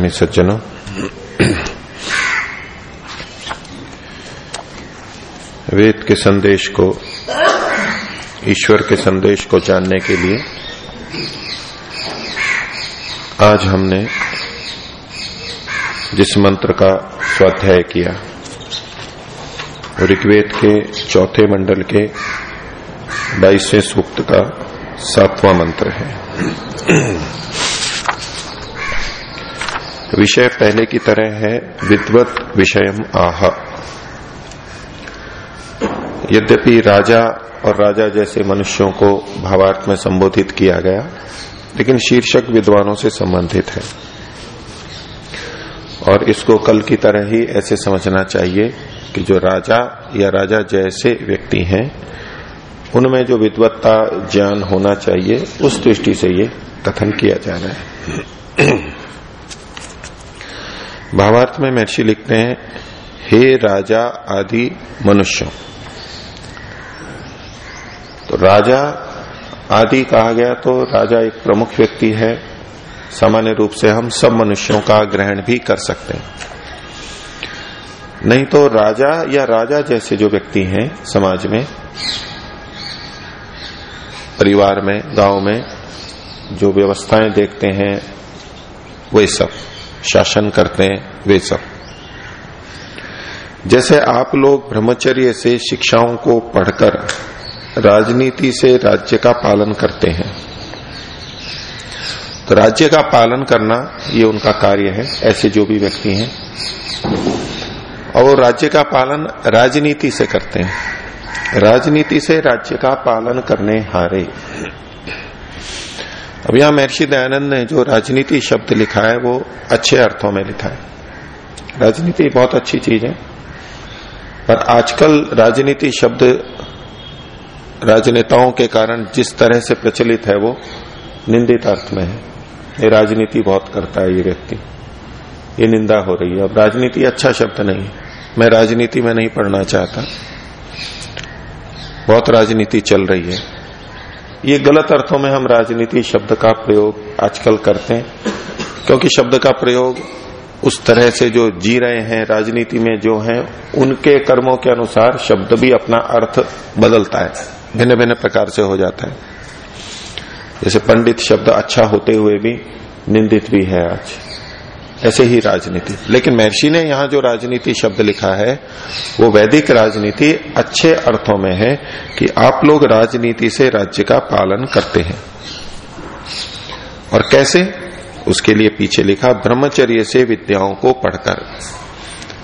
प्रेमी सज्जनों। वेद के संदेश को, ईश्वर के संदेश को जानने के लिए आज हमने जिस मंत्र का स्वाध्याय किया, ऋग्वेद के चौथे मंडल के बाईसवें सूक्त का सातवां मंत्र है। विषय पहले की तरह है, विद्वत विषयम आह। यद्यपि राजा और राजा जैसे मनुष्यों को भावार्थ में संबोधित किया गया, लेकिन शीर्षक विद्वानों से संबंधित है। और इसको कल की तरह ही ऐसे समझना चाहिए कि जो राजा या राजा जैसे व्यक्ति हैं, उनमें जो विद्वत्ता ज्ञान होना चाहिए, उस दृष्टि से ये कथन किया जा रहा है। भावार्थ में महर्षि लिखते हैं, हे राजा आदि मनुष्यों। तो राजा आदि कहा गया तो राजा एक प्रमुख व्यक्ति है। सामान्य रूप से हम सब मनुष्यों का ग्रहण भी कर सकते हैं। नहीं तो राजा या राजा जैसे जो व्यक्ति हैं समाज में, परिवार में, गाँव में, जो व्यवस्थाएँ देखते हैं, वे सब। शासन करते हैं, वे सब। जैसे आप लोग ब्रह्मचर्य से शिक्षाओं को पढ़कर राजनीति से राज्य का पालन करते हैं तो राज्य का पालन करना ये उनका कार्य है, ऐसे जो भी व्यक्ति हैं। और वो राज्य का पालन राजनीति से करते हैं। राजनीति से राज्य का पालन करने हारे। अब यहाँ महर्षि दयानंद ने जो राजनीति शब्द लिखा है, वो अच्छे अर्थों में लिखा है। राजनीति बहुत अच्छी चीज़ है। पर आजकल राजनीति शब्द राजनेताओं के कारण जिस तरह से प्रचलित है, वो निंदित अर्थ में है। ये राजनीति बहुत करता है, ये व्यक्ति। ये निंदा हो रही है। अब राजनीति अच्छा शब्द नहीं है। मैं राजनीति में नहीं पढ़ना चाहता। बहुत राजनीति चल रही है। ये गलत अर्थों में हम राजनीति शब्द का प्रयोग आजकल करते हैं, क्योंकि शब्द का प्रयोग उस तरह से जो जी रहे हैं, राजनीति में जो हैं, उनके कर्मों के अनुसार शब्द भी अपना अर्थ बदलता है भिन्न भिन्न प्रकार से हो जाता है। जैसे पंडित शब्द अच्छा होते हुए भी निंदित भी है आज। ऐसे ही राजनीति। लेकिन महर्षि ने यहाँ जो राजनीति शब्द लिखा है, वो वैदिक राजनीति अच्छे अर्थों में है कि आप लोग राजनीति से राज्य का पालन करते हैं। और कैसे? उसके लिए पीछे लिखा, ब्रह्मचर्य से विद्याओं को पढ़कर।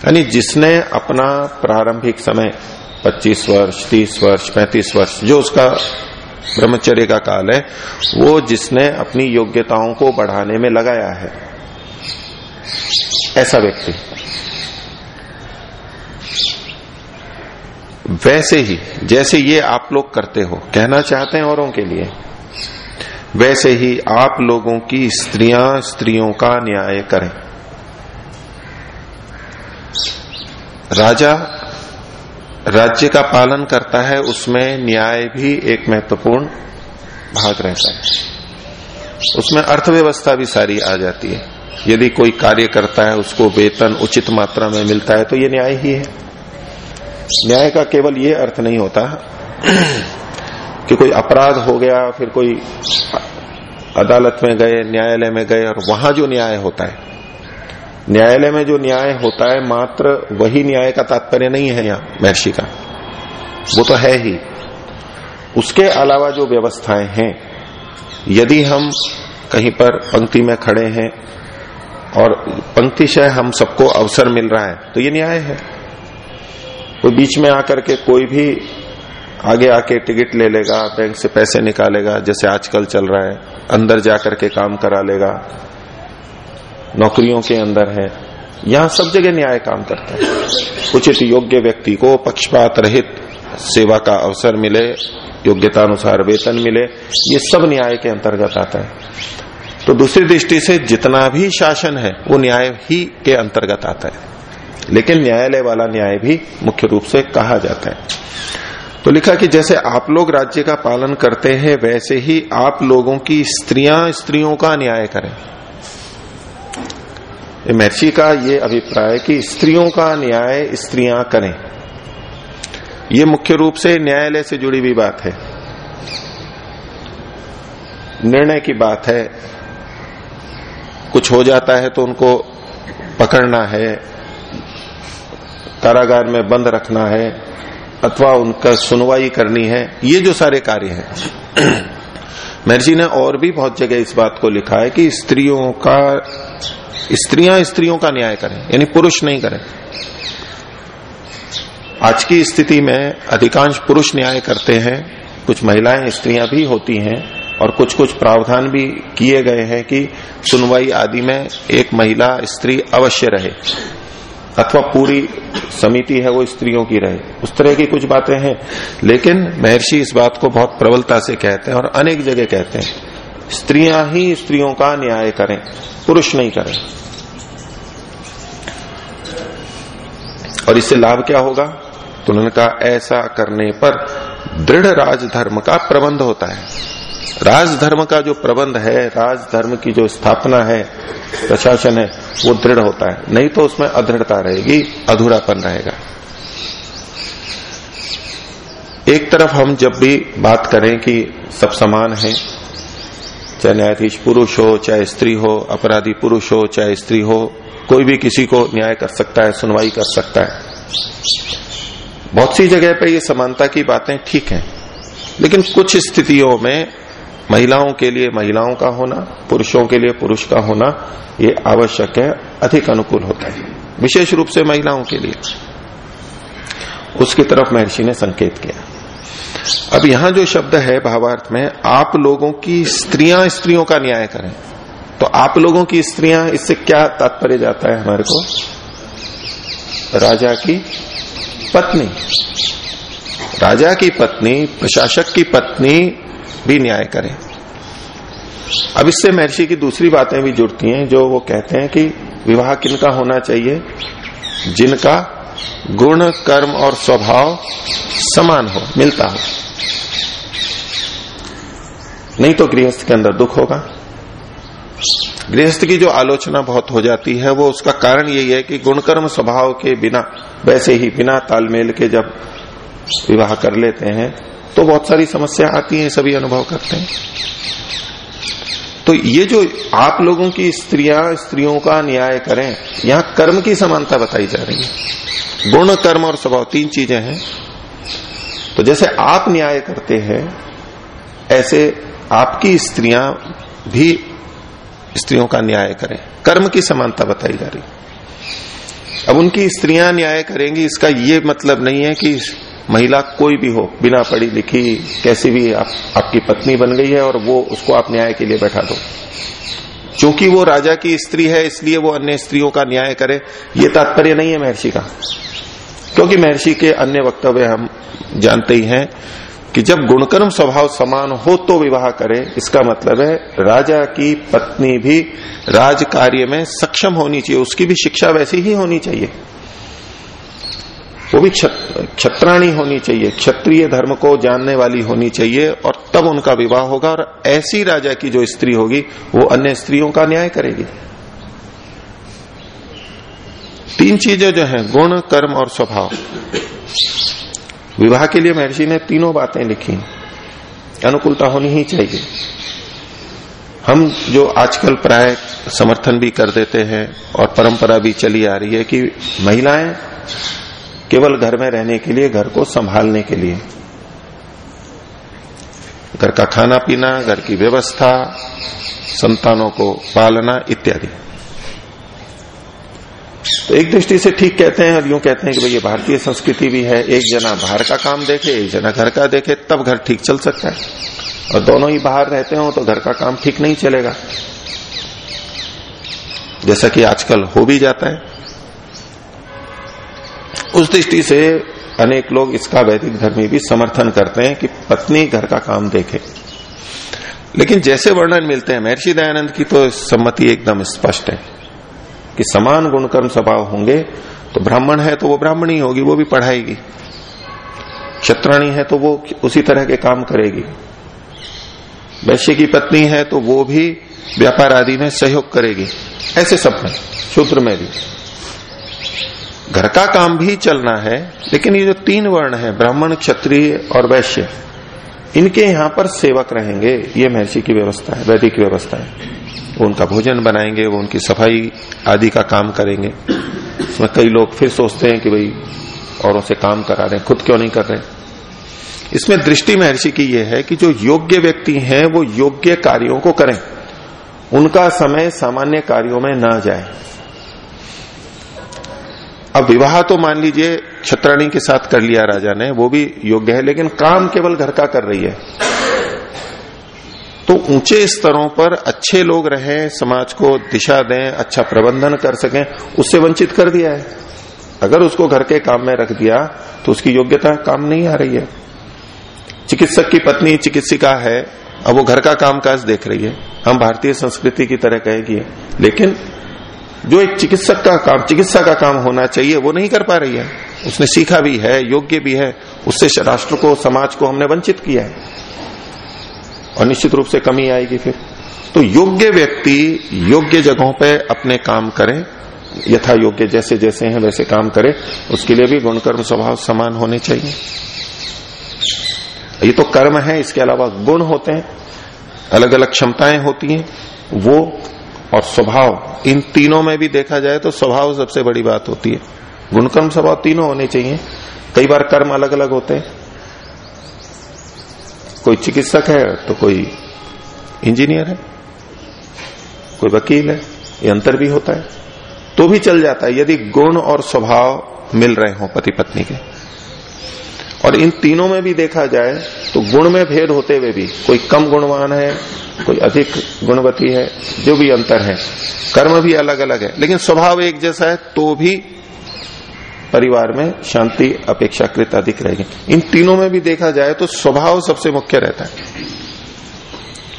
यानी जिसने अपना प्रारंभिक समय 25 वर्ष 30 वर्ष 35 वर्ष, जो उसका ब्रह्मचर्य का काल है, वो जिसने अपनी योग्यताओं को बढ़ाने में लगाया है। ऐसा व्यक्ति। वैसे ही, जैसे ये आप लोग करते हो, कहना चाहते हैं औरों के लिए, वैसे ही आप लोगों की स्त्रियाँ स्त्रियों का न्याय करें। राजा, राज्य का पालन करता है, उसमें न्याय भी एक महत्वपूर्ण भाग रहता है। उसमें अर्थव्यवस्था भी सारी आ जाती है। यदि कोई कार्य करता है, उसको वेतन उचित मात्रा में मिलता है तो ये न्याय ही है। न्याय का केवल ये अर्थ नहीं होता कि कोई अपराध हो गया, फिर कोई अदालत में गए, न्यायालय में गए, और वहाँ जो न्याय होता है। न्यायालय में जो न्याय होता है, मात्र वही न्याय का तात्पर्य नहीं है यहाँ, महर्षि का। वो तो है ही। उसके अलावा जो व्यवस्थाएँ हैं, यदि हम कहीं पर पंक्ति में खड़े हैं और पंक्ति से हम सबको अवसर मिल रहा है तो ये न्याय है। कोई बीच में आकर के कोई भी आगे आके टिकट ले लेगा, बैंक से पैसे निकालेगा, जैसे आजकल चल रहा है, अंदर जाकर के काम करा लेगा, नौकरियों के अंदर है। यहाँ सब जगह न्याय काम करता है। उचित योग्य व्यक्ति को पक्षपात रहित सेवा का अवसर मिले योग्यता अनुसार वेतन मिले, ये सब न्याय के अंतर्गत आता है। तो दूसरी दृष्टि से जितना भी शासन है, वो न्याय ही के अंतर्गत आता है। लेकिन न्यायालय वाला न्याय भी मुख्य रूप से कहा जाता है। तो लिखा कि जैसे आप लोग राज्य का पालन करते हैं, वैसे ही आप लोगों की स्त्रियाँ स्त्रियों का न्याय करें। महर्षि का ये अभिप्राय कि स्त्रियों का न्याय स्त्रियाँ करें। ये मुख्य रूप से न्यायालय से जुड़ी हुई बात है। निर्णय की बात है। कुछ हो जाता है तो उनको पकड़ना है, कारागार में बंद रखना है, अथवा उनका सुनवाई करनी है, ये जो सारे कार्य हैं। महर्षि ने और भी बहुत जगह इस बात को लिखा है कि स्त्रियों का, स्त्रियाँ स्त्रियों का न्याय करें, यानी पुरुष नहीं करें। आज की स्थिति में अधिकांश पुरुष न्याय करते हैं, कुछ महिलाएँ स्त्रियाँ भी होती हैं और कुछ कुछ प्रावधान भी किए गए हैं कि सुनवाई आदि में एक महिला स्त्री अवश्य रहे। अथवा पूरी समिति है, वो स्त्रियों की रहे। उस तरह की कुछ बातें हैं। लेकिन महर्षि इस बात को बहुत प्रबलता से कहते हैं और अनेक जगह कहते हैं, स्त्रियाँ ही स्त्रियों का न्याय करें, पुरुष नहीं करें। और इससे लाभ क्या होगा? तो उन्होंने कहा, ऐसा करने पर दृढ़ राजधर्म का प्रबंध होता है। राजधर्म का जो प्रबंध है, राजधर्म की जो स्थापना है, प्रशासन है, वो दृढ़ होता है। नहीं तो उसमें अदृढ़ता रहेगी, अधूरापन रहेगा। एक तरफ़ हम जब भी बात करें कि सब समान है, चाहे न्यायाधीश पुरुष हो, चाहे स्त्री हो, अपराधी पुरुष हो, चाहे स्त्री हो, कोई भी किसी को न्याय कर सकता है, सुनवाई कर सकता है। बहुत सी जगह पे ये समानता की बातें ठीक हैं, लेकिन कुछ स्थितियों में महिलाओं के लिए महिलाओं का होना, पुरुषों के लिए पुरुष का होना, ये आवश्यक है, अधिक अनुकूल होता है। विशेष रूप से महिलाओं के लिए। उसकी तरफ़ महर्षि ने संकेत किया। अब यहाँ जो शब्द है भावार्थ में, आप लोगों की स्त्रियाँ स्त्रियों का न्याय करें। तो आप लोगों की स्त्रियाँ, इससे क्या तात्पर्य जाता है हमारे को? राजा की पत्नी। राजा की पत्नी, प्रशासक की पत्नी भी न्याय करें। अब इससे महर्षि की दूसरी बातें भी जुड़ती हैं, जो वो कहते हैं कि विवाह किनका होना चाहिए? जिनका गुण, कर्म और स्वभाव समान हो, मिलता हो। नहीं तो गृहस्थ के अंदर दुख होगा। गृहस्थ की जो आलोचना बहुत हो जाती है, वो उसका कारण यही है कि गुणकर्म स्वभाव के बिना, वैसे ही बिना तालमेल के जब विवाह कर लेते हैं तो बहुत सारी समस्या आती है, सभी अनुभव करते हैं। तो ये जो आप लोगों की स्त्रियाँ, स्त्रियों का न्याय करें, यहाँ कर्म की समानता बताई जा रही है। गुण, कर्म और स्वभाव तीन चीज़ें हैं। तो जैसे आप न्याय करते हैं, ऐसे आपकी स्त्रियाँ भी स्त्रियों का न्याय करें। कर्म की समानता बताई जा रही है। अब उनकी स्त्रियाँ न्याय करेंगी, इसका ये मतलब नहीं है कि महिला कोई भी हो बिना पढ़ी लिखी कैसी भी आप, आपकी पत्नी बन गई है और वो उसको आप न्याय के लिए बैठा दो। क्योंकि वो राजा की स्त्री है इसलिए वो अन्य स्त्रियों का न्याय करे ये तात्पर्य नहीं है महर्षि का। क्योंकि महर्षि के अन्य वक्तव्य हम जानते ही हैं कि जब गुणकर्म स्वभाव समान हो तो विवाह करे इसका मतलब है राजा की पत्नी भी राज कार्य में सक्षम होनी चाहिए उसकी भी शिक्षा वैसी ही होनी चाहिए। वो भी क्षत्राणी होनी चाहिए। क्षत्रिय धर्म को जानने वाली होनी चाहिए और तब उनका विवाह होगा और ऐसी राजा की जो स्त्री होगी, वो अन्य स्त्रियों का न्याय करेगी। तीन चीज़ें जो हैं, गुण, कर्म और स्वभाव। विवाह के लिए महर्षि ने तीनों बातें लिखी। अनुकूलता होनी ही चाहिए। हम जो आजकल प्राय समर्थन भी कर देते हैं और परंपरा भी चली आ रही है कि महिलाएँ केवल घर में रहने के लिए, घर को संभालने के लिए। घर का खाना पीना, घर की व्यवस्था, संतानों को पालना इत्यादि। तो एक दृष्टि से ठीक कहते हैं और यूँ कहते हैं कि भाई ये भारतीय संस्कृति भी है, एक जना बाहर का काम देखे, एक जना घर का देखे, तब घर ठीक चल सकता है। और दोनों ही बाहर रहते हो तो घर का काम ठीक नहीं चलेगा। जैसा कि आजकल हो भी जाता है। उस दृष्टि से अनेक लोग इसका वैदिक धर्मी भी समर्थन करते हैं कि पत्नी घर का काम देखे। लेकिन जैसे वर्णन मिलते हैं, महर्षि दयानंद की तो सम्मति एकदम स्पष्ट है कि समान गुणकर्म स्वभाव होंगे तो ब्राह्मण है तो वो ब्राह्मणी होगी, वो भी पढ़ाएगी। क्षत्राणी है तो वो उसी तरह के काम करेगी। वैश्य की पत्नी है तो वो भी व्यापार आदि में सहयोग करेगी। ऐसे सब में शूद्र में भी। घर का काम भी चलना है, लेकिन ये जो तीन वर्ण है, ब्राह्मण, क्षत्रिय और वैश्य, इनके यहाँ पर सेवक रहेंगे, ये महर्षि की व्यवस्था है, वैदिक व्यवस्था है। वो उनका भोजन बनाएँगे, वो उनकी सफ़ाई आदि का काम करेंगे। इसमें कई लोग फिर सोचते हैं कि भाई, औरों से काम करा रहे हैं, खुद क्यों नहीं कर रहे इसमें दृष्टि महर्षि की यह है कि जो योग्य व्यक्ति हैं, वो योग्य कार्यों को करें। उनका समय सामान्य कार्यों में ना जाए। अब विवाह तो मान लीजिए छत्राणी के साथ कर लिया राजा ने, वो भी योग्य है, लेकिन काम केवल घर का कर रही है। तो ऊँचे स्तरों पर अच्छे लोग रहें, समाज को दिशा दें अच्छा प्रबंधन कर सकें, उससे वंचित कर दिया है। अगर उसको घर के काम में रख दिया तो उसकी योग्यता काम नहीं आ रही है। चिकित्सक की पत्नी चिकित्सिका है, अब वो घर का कामकाज देख रही है। हम भारतीय संस्कृति की तरह कहेगी, लेकिन जो एक चिकित्सक का काम, चिकित्सा का काम होना चाहिए, वो नहीं कर पा रही है। उसने सीखा भी है, योग्य भी है, उससे राष्ट्र को, समाज को हमने वंचित किया है। और निश्चित रूप से कमी आएगी फिर। तो योग्य व्यक्ति योग्य जगहों पे अपने काम करें, यथा योग्य जैसे जैसे हैं, वैसे काम करे, उसके लिए भी गुणकर्म स्वभाव समान होने चाहिए। ये तो कर्म है, इसके अलावा गुण होते हैं अलग अलग क्षमताएँ होती हैं, वो और स्वभाव। इन तीनों में भी देखा जाए तो स्वभाव सबसे बड़ी बात होती है। गुणकर्म स्वभाव तीनों होने चाहिए। कई बार कर्म अलग अलग होते हैं। कोई चिकित्सक है तो कोई इंजीनियर है। कोई वकील है, ये अंतर भी होता है। तो भी चल जाता है। यदि गुण और स्वभाव मिल रहे हो पति पत्नी के। और इन तीनों में भी देखा जाए तो गुण में भेद होते हुए भी कोई कम गुणवान है, कोई अधिक गुणवती है, जो भी अंतर है। कर्म भी अलग अलग है, लेकिन स्वभाव एक जैसा है तो भी परिवार में शांति अपेक्षाकृत अधिक रहेगी। इन तीनों में भी देखा जाए तो स्वभाव सबसे मुख्य रहता है।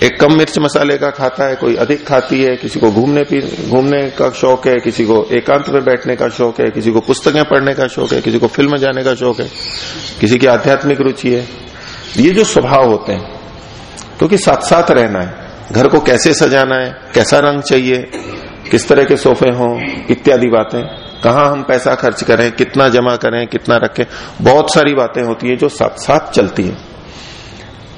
एक कम मिर्च मसाले का खाता है, कोई अधिक खाती है, किसी को घूमने घूमने का शौक है, किसी को एकांत में बैठने का शौक है, किसी को पुस्तकें पढ़ने का शौक है, किसी को फ़िल्म जाने का शौक है, किसी की आध्यात्मिक रुचि है। ये जो स्वभाव होते हैं, क्योंकि साथ साथ रहना है, घर को कैसे सजाना है, कैसा रंग चाहिए, किस तरह के सोफे हों, इत्यादि बातें, कहा हम पैसा खर्च करें, कितना जमा करें, कितना रखें, बहुत सारी बातें होती है जो साथ साथ चलती है।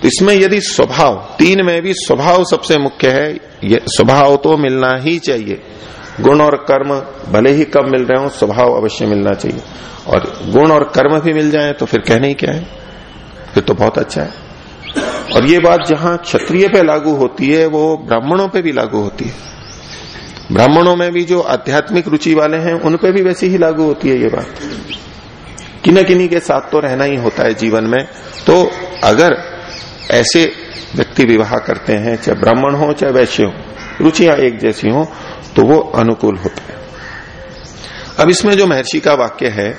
तो इसमें यदि स्वभाव, तीन में भी स्वभाव सबसे मुख्य है, ये स्वभाव तो मिलना ही चाहिए। गुण और कर्म, भले ही कम मिल रहे हो, स्वभाव अवश्य मिलना चाहिए। और गुण और कर्म भी मिल जाए तो फिर कहने ही क्या है? फिर तो बहुत अच्छा है। और ये बात जहाँ क्षत्रिय पे लागू होती है, वो ब्राह्मणों पे भी लागू होती है। ब्राह्मणों में भी जो आध्यात्मिक रुचि वाले हैं, उन पे भी वैसी ही लागू होती है ये बात। किन्हीं के साथ तो रहना ही होता है जीवन में। तो अगर ऐसे व्यक्ति विवाह करते हैं, चाहे ब्राह्मण हो, चाहे वैश्य हो, रुचियाँ एक जैसी हो तो वो अनुकूल होता है। अब इसमें जो महर्षि का वाक्य है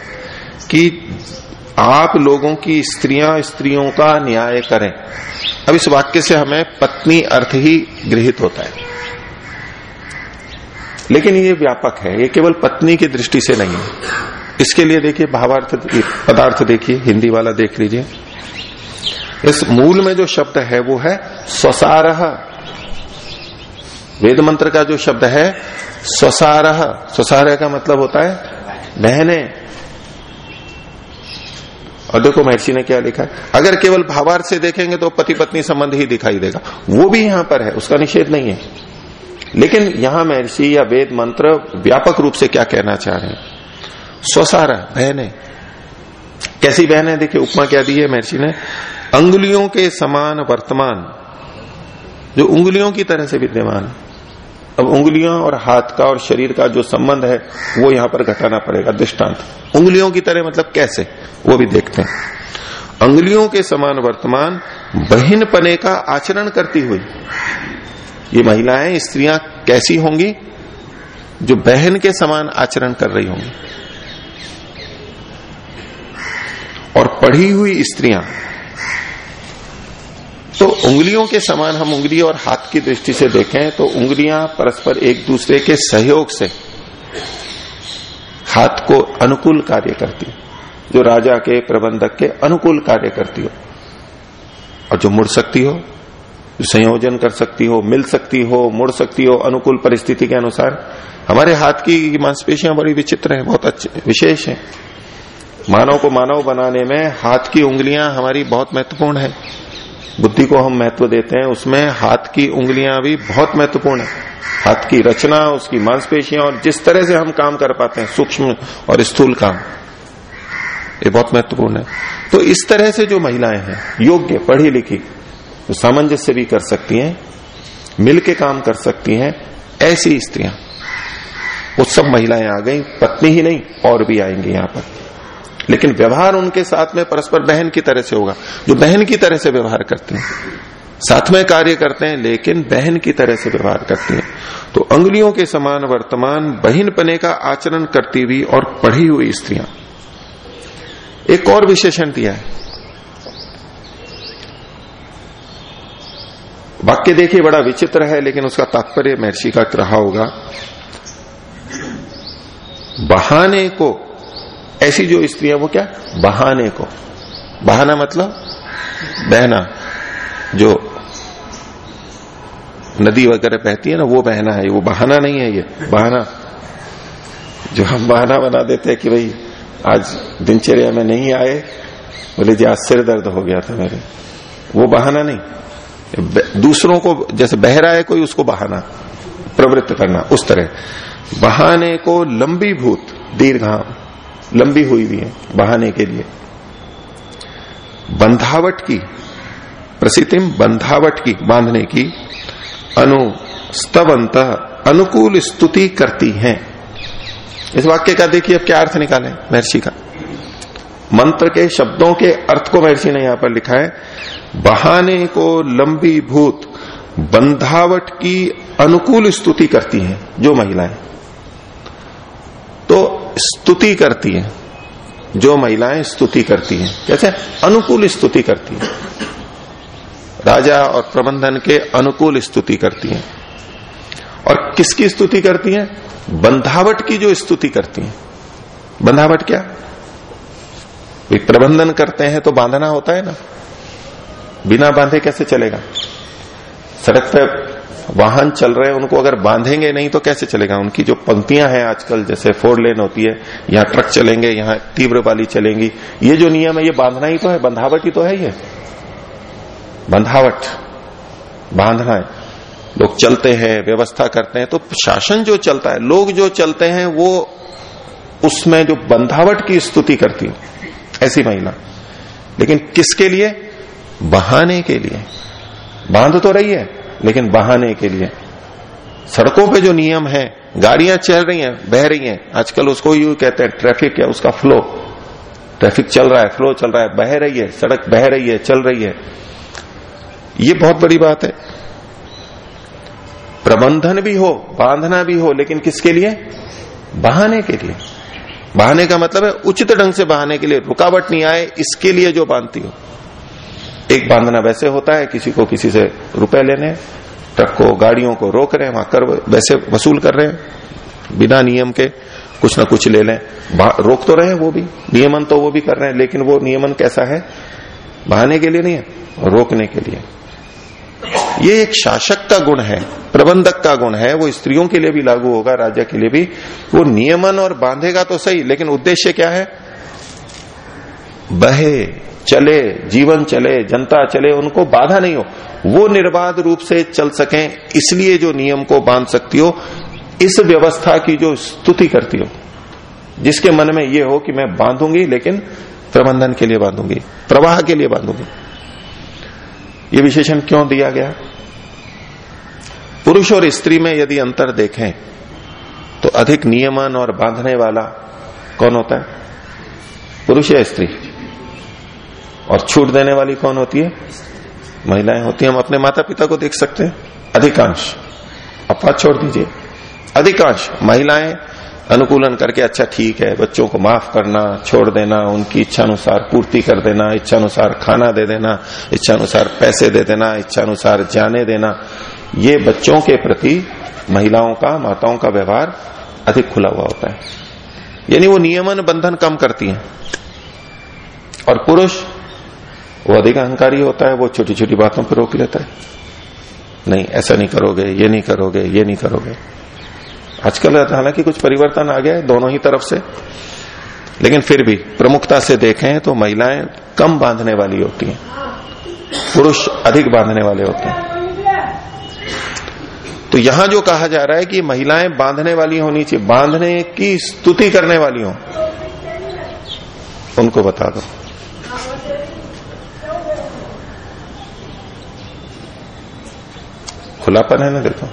कि आप लोगों की स्त्रियाँ स्त्रियों का न्याय करें। अब इस वाक्य से हमें पत्नी अर्थ ही गृहित होता है। लेकिन ये व्यापक है, ये केवल पत्नी की दृष्टि से नहीं है। इसके लिए देखिए भावार्थ, पदार्थ देखिए, हिंदी वाला देख लीजिए। इस मूल में जो शब्द है वो है स्वसारह वेद मंत्र का जो शब्द है स्वसारह स्वसारह का मतलब होता है बहने और देखो महर्षि ने क्या लिखा है? अगर केवल भावार्थ से देखेंगे तो पति पत्नी संबंध ही दिखाई देगा। वो भी यहाँ पर है, उसका निषेध नहीं है। लेकिन यहाँ महर्षि या वेद मंत्र व्यापक रूप से क्या कहना चाह रहे हैं? स्वसारा, बहने। कैसी बहने? देखिए, उपमा क्या दी है महर्षि ने? अंगुलियों के समान वर्तमान, जो उंगलियों की तरह से विद्यमान। अब उंगलियों और हाथ का और शरीर का जो संबंध है, वो यहाँ पर घटाना पड़ेगा, दृष्टांत। उंगलियों की तरह मतलब कैसे, वो भी देखते हैं। अंगुलियों के समान वर्तमान, बहिन पने का आचरण करती हुई। ये महिलाएँ, स्त्रियाँ कैसी होंगी? जो बहन के समान आचरण कर रही होंगी। और पढ़ी हुई स्त्रियाँ तो उंगलियों के समान हम उंगली और हाथ की दृष्टि से देखें तो उंगलियाँ परस्पर एक दूसरे के सहयोग से हाथ को अनुकूल कार्य करती जो राजा के प्रबंधक के अनुकूल कार्य करती हो। और जो मुड़ सकती हो, जो संयोजन कर सकती हो, मिल सकती हो, मुड़ सकती हो, अनुकूल परिस्थिति के अनुसार, हमारे हाथ की मांसपेशियाँ बड़ी विचित्र हैं, बहुत अच्छे, विशेष हैं। मानव को मानव बनाने में हाथ की उंगलियाँ हमारी बहुत महत्वपूर्ण है। बुद्धि को हम महत्व देते हैं, उसमें हाथ की उंगलियाँ भी बहुत महत्वपूर्ण है। हाथ की रचना, उसकी मांसपेशियाँ और जिस तरह से हम काम कर पाते हैं, सूक्ष्म और स्थूल काम, ये बहुत महत्वपूर्ण है। तो इस तरह से जो महिलाएँ हैं, योग्य पढ़ी लिखी तो सामंजस्य भी कर सकती हैं, मिलके काम कर सकती हैं, ऐसी स्त्रियाँ। वो सब महिलाएँ आ गई, पत्नी ही नहीं, और भी आएँगी यहाँ पर। लेकिन व्यवहार उनके साथ में परस्पर बहन की तरह से होगा, जो बहन की तरह से व्यवहार करते हैं। साथ में कार्य करते हैं, लेकिन बहन की तरह से व्यवहार करती हैं। तो अंगुलियों के समान वर्तमान बहन पने का आचरण करती हुई और पढ़ी हुई स्त्रियाँ। एक और विशेषण दिया है। वाक्य देखिए, बड़ा विचित्र है, लेकिन उसका तात्पर्य महर्षि का रहा होगा। बहाने को ऐसी जो स्त्रियाँ वो क्या? बहाने को। बहाना मतलब बहना। जो नदी वगैरह बहती है ना, वो बहना है। वो बहाना नहीं है ये। बहाना। जो हम बहाना बना देते हैं कि भाई, आज दिनचर्या में नहीं आए, बोले जी, आज सिर दर्द हो गया था मेरे। वो बहाना नहीं। दूसरों को, जैसे बह रहा है कोई, उसको बहाना। प्रवृत्त करना, उस तरह। बहाने को लंबी भूत, दीर्घाम। लंबी हुई भी है, बहाने के लिए। बंधावट की प्रसिद्धिम बंधावट की, बांधने की, अनुस्तवंत, अनुकूल स्तुति करती हैं। इस वाक्य का देखिए अब क्या अर्थ निकालें महर्षि का। मंत्र के शब्दों के अर्थ को महर्षि ने यहाँ पर लिखा है, बहाने को लंबी भूत, बंधावट की अनुकूल स्तुति करती हैं, जो महिलाएँ। तो स्तुति करती है। जो महिलाएँ स्तुति करती हैं। कैसे अनुकूल स्तुति करती हैं। राजा और प्रबंधन के अनुकूल स्तुति करती हैं। और किसकी स्तुति करती हैं? बंधावट की जो स्तुति करती हैं। बंधावट क्या? प्रबंधन करते हैं तो बांधना होता है ना। बिना बांधे कैसे चलेगा? सड़क पे वाहन चल रहे हैं, उनको अगर बांधेंगे नहीं तो कैसे चलेगा? उनकी जो पंक्तियाँ हैं आजकल, जैसे फोर लेन होती है, यहाँ ट्रक चलेंगे, यहाँ तीव्र वाली चलेंगी। ये जो नियम है, ये बांधना ही तो है, बंधावट ही तो है ये। बंधावट, बांधना है। लोग चलते हैं, व्यवस्था करते हैं तो शासन जो चलता है, लोग जो चलते हैं, वो उसमें जो बंधावट की स्तुति करती है, ऐसी महिला। लेकिन किसके लिए? बहाने के लिए। बाँध तो रही है। लेकिन बहाने के लिए। सड़कों पे जो नियम है, गाड़ियाँ चल रही हैं, बह रही हैं, आजकल उसको यू कहते हैं, ट्रैफ़िक है उसका फ्लो। ट्रैफ़िक चल रहा है, फ्लो चल रहा है, बह रही है, सड़क बह रही है, चल रही है। ये बहुत बड़ी बात है। प्रबंधन भी हो, बांधना भी हो, लेकिन किसके लिए? बहाने के लिए। बहाने का मतलब है उचित ढंग से बहाने के लिए, रुकावट नहीं आए, इसके लिए जो बांधती हो। एक बांधना वैसे होता है, किसी को किसी से रुपए लेने, ट्रक को, गाड़ियों को रोक रहे हैं, वहाँ कर, वैसे वसूल कर रहे हैं, बिना नियम के कुछ ना कुछ ले लें। रोक तो रहे हैं वो भी, नियमन तो वो भी कर रहे हैं, लेकिन वो नियमन कैसा है? बहाने के लिए नहीं है, रोकने के लिए। ये एक शासक का गुण है, प्रबंधक का गुण है, वो स्त्रियों के लिए भी लागू होगा, राज्य के लिए भी। वो नियमन और बांधेगा तो सही, लेकिन उद्देश्य क्या है? बहे। चले, जीवन चले, जनता चले, उनको बाधा नहीं हो। वो निर्बाध रूप से चल सकें, इसलिए जो नियम को बाँध सकती हो, इस व्यवस्था की जो स्तुति करती हो, जिसके मन में ये हो कि मैं बांधूँगी, लेकिन प्रबंधन के लिए बांधूँगी, प्रवाह के लिए बांधूँगी। ये विशेषण क्यों दिया गया? पुरुष और स्त्री में यदि अंतर देखें तो अधिक नियमन और बांधने वाला कौन होता है? पुरुष या स्त्री? और छूट देने वाली कौन होती है? महिलाएँ होती हैं। हम अपने माता पिता को देख सकते हैं। अधिकांश। अपवाद छोड़ दीजिए। अधिकांश महिलाएँ अनुकूलन करके अच्छा ठीक है, बच्चों को माफ़ करना, छोड़ देना, उनकी इच्छानुसार पूर्ति कर देना, इच्छानुसार खाना दे देना, इच्छानुसार पैसे दे देना, इच्छानुसार जाने देना, ये बच्चों के प्रति महिलाओं का, माताओं का व्यवहार अधिक खुला हुआ होता है। यानी वो नियमन बंधन कम करती है। और पुरुष वो अधिक अहंकारी होता है, वो छोटी छोटी बातों पर रोक लेता है। नहीं, ऐसा नहीं करोगे, ये नहीं करोगे, ये नहीं करोगे। आजकल हालाँकि कुछ परिवर्तन आ गया है दोनों ही तरफ़ से, लेकिन फिर भी प्रमुखता से देखें तो महिलाएँ कम बांधने वाली होती हैं, पुरुष अधिक बांधने वाले होते हैं। तो यहाँ जो कहा जा रहा है कि महिलाएँ बांधने वाली होनी चाहिए, बांधने की स्तुति करने वाली हो, उनको बता दो। खुलापन है ना देखो।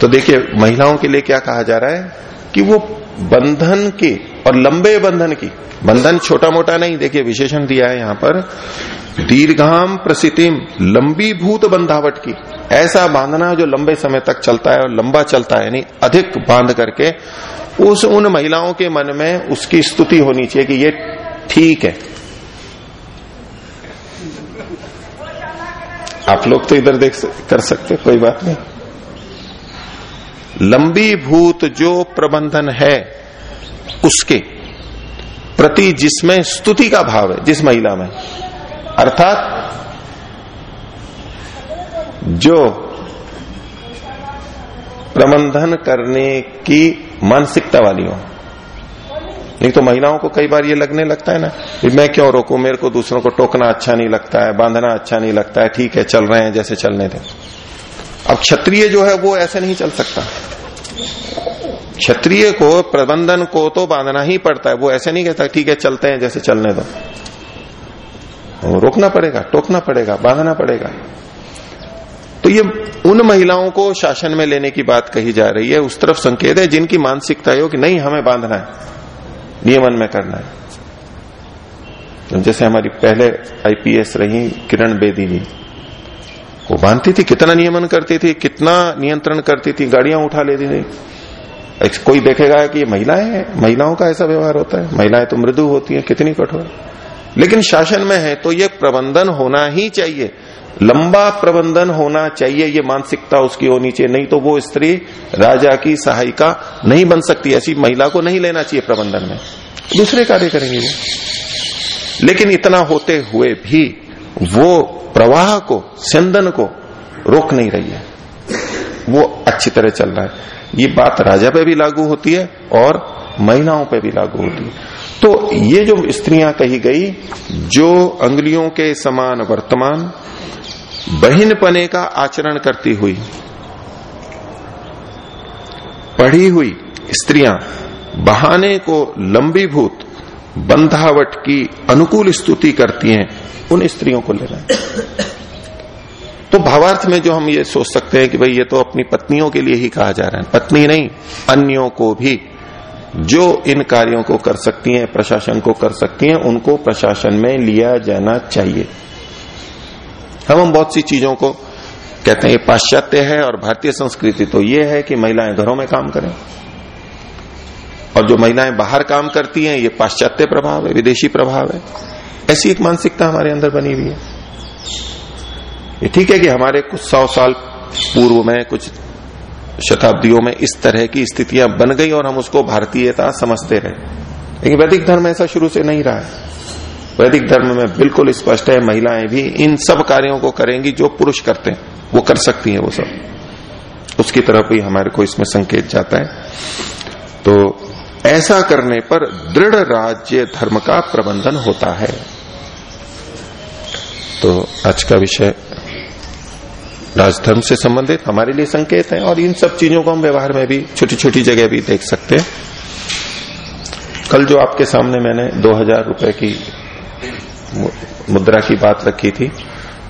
तो देखिए, महिलाओं के लिए क्या कहा जा रहा है कि वो बंधन की और लंबे बंधन की, बंधन छोटा मोटा नहीं, देखिए विशेषण दिया है यहाँ पर, दीर्घाम प्रसितिम, लंबी भूत बंधावट की। ऐसा बांधना जो लंबे समय तक चलता है और लंबा चलता है, यानी अधिक बाँध करके, उस उन महिलाओं के मन में उसकी स्तुति होनी चाहिए कि ये ठीक है। आप लोग तो इधर देख कर सकते, कोई बात नहीं। लंबी भूत जो प्रबंधन है, उसके प्रति जिसमें स्तुति का भाव है, जिस महिला में, अर्थात जो प्रबंधन करने की मानसिकता वाली हो नहीं तो महिलाओं को कई बार ये लगने लगता है ना मैं क्यों रोकू? मेरे को दूसरों को टोकना अच्छा नहीं लगता है, बांधना अच्छा नहीं लगता है, ठीक है, चल रहे हैं जैसे चलने दें अब क्षत्रिय जो है वो ऐसे नहीं चल सकता। क्षत्रिय को, प्रबंधन को तो बांधना ही पड़ता है, वो ऐसे नहीं कहता, ठीक है, चलते हैं जैसे चलने दो। रोकना पड़ेगा, टोकना पड़ेगा, बांधना पड़ेगा। तो ये उन महिलाओं को शासन में लेने की बात कही जा रही है, उस तरफ़ संकेत है जिनकी मानसिकता हो कि नहीं, हमें बांधना है। नियमन में करना है। जैसे हमारी पहले आईपीएस रही, किरण बेदी जी वो बांधती थी कितना नियमन करती थी, कितना नियंत्रण करती थी, गाड़ियाँ उठा लेती थी। कोई देखेगा कि ये महिलाएँ हैं, महिलाओं का ऐसा व्यवहार होता है। महिलाएँ तो मृदु होती हैं, कितनी कठोर। लेकिन शासन में है तो ये प्रबंधन होना ही चाहिए। लंबा प्रबंधन होना चाहिए, ये मानसिकता उसकी होनी चाहिए। नहीं तो वो स्त्री राजा की सहायिका नहीं बन सकती, ऐसी महिला को नहीं लेना चाहिए प्रबंधन में। दूसरे कार्य करेंगे वो। लेकिन इतना होते हुए भी वो प्रवाह को संदन को रोक नहीं रही है। वो अच्छी तरह चल रहा है। ये बात राजा पे भी लागू होती है और महिलाओं पे भी लागू होती है। तो ये जो स्त्रियाँ कही गई, जो अंगुलियों के समान वर्तमान बहिन पने का आचरण करती हुई, पढ़ी हुई स्त्रियाँ बहाने को लंबी भूत बंधावट की अनुकूल स्तुति करती हैं, उन स्त्रियों को लेना तो भावार्थ में जो हम ये सोच सकते हैं कि भाई ये तो अपनी पत्नियों के लिए ही कहा जा रहा है, पत्नी नहीं, अन्यों को भी, जो इन कार्यों को कर सकती हैं, प्रशासन को कर सकती हैं, उनको प्रशासन में लिया जाना चाहिए। हम हम बहुत सी चीज़ों को कहते हैं, ये पाश्चात्य है और भारतीय संस्कृति तो ये है कि महिलाएँ घरों में काम करें। और जो महिलाएँ बाहर काम करती हैं, ये पाश्चात्य प्रभाव है, विदेशी प्रभाव है। ऐसी एक मानसिकता हमारे अंदर बनी हुई है। ये ठीक है कि हमारे कुछ सौ साल पूर्व में, कुछ शताब्दियों में इस तरह की स्थितियाँ बन गई और हम उसको भारतीयता समझते रहे। लेकिन वैदिक धर्म ऐसा शुरू से नहीं रहा है। वैदिक धर्म में बिल्कुल स्पष्ट है, महिलाएँ भी इन सब कार्यों को करेंगी, जो पुरुष करते हैं, वो कर सकती हैं वो सब। उसकी तरफ़ भी हमारे को इसमें संकेत जाता है। तो ऐसा करने पर दृढ़ राज्य धर्म का प्रबंधन होता है। तो आज का विषय राजधर्म से संबंधित हमारे लिए संकेत है, और इन सब चीज़ों को हम व्यवहार में भी छोटी छोटी जगह भी देख सकते हैं। कल जो आपके सामने मैंने दो हज़ार रुपए की मुद्रा की बात रखी थी।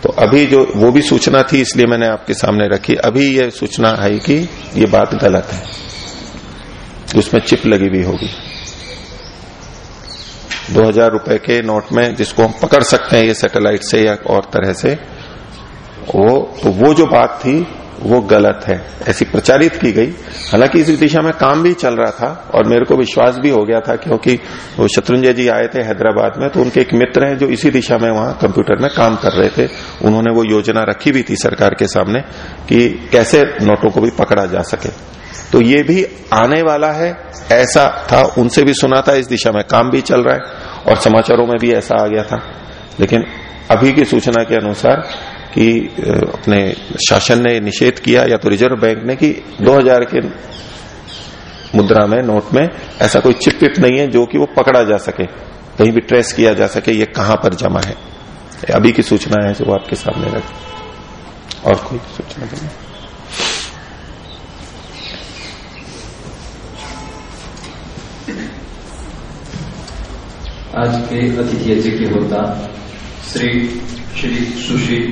तो अभी जो, वो भी सूचना थी, इसलिए मैंने आपके सामने रखी। अभी ये सूचना आई कि ये बात गलत है। उसमें चिप लगी हुई होगी। दो हज़ार रुपए के नोट में जिसको हम पकड़ सकते हैं ये सैटेलाइट से या और तरह से, वो तो वो जो बात थी वो गलत है, ऐसी प्रचारित की गई। हालाँकि इस दिशा में काम भी चल रहा था और मेरे को विश्वास भी हो गया था क्योंकि वो शत्रुंजय जी आए थे हैदराबाद में तो उनके एक मित्र हैं जो इसी दिशा में वहाँ कंप्यूटर में काम कर रहे थे। उन्होंने वो योजना रखी भी थी सरकार के सामने कि कैसे नोटों को भी पकड़ा जा सके। तो ये भी आने वाला है, ऐसा था, उनसे भी सुना था, इस दिशा में काम भी चल रहा है और समाचारों में भी ऐसा आ गया था। लेकिन अभी की सूचना के अनुसार कि अपने शासन ने निषेध किया या तो रिज़र्व बैंक ने कि 2000 के मुद्रा में, नोट में ऐसा कोई चिप पिप नहीं है जो कि वो पकड़ा जा सके, कहीं भी ट्रेस किया जा सके ये कहाँ पर जमा है। अभी की सूचना है जो आपके सामने रख। और कोई सूचना देंगे आज के अतिथि यज्ञ के होता श्री श्री सुश्री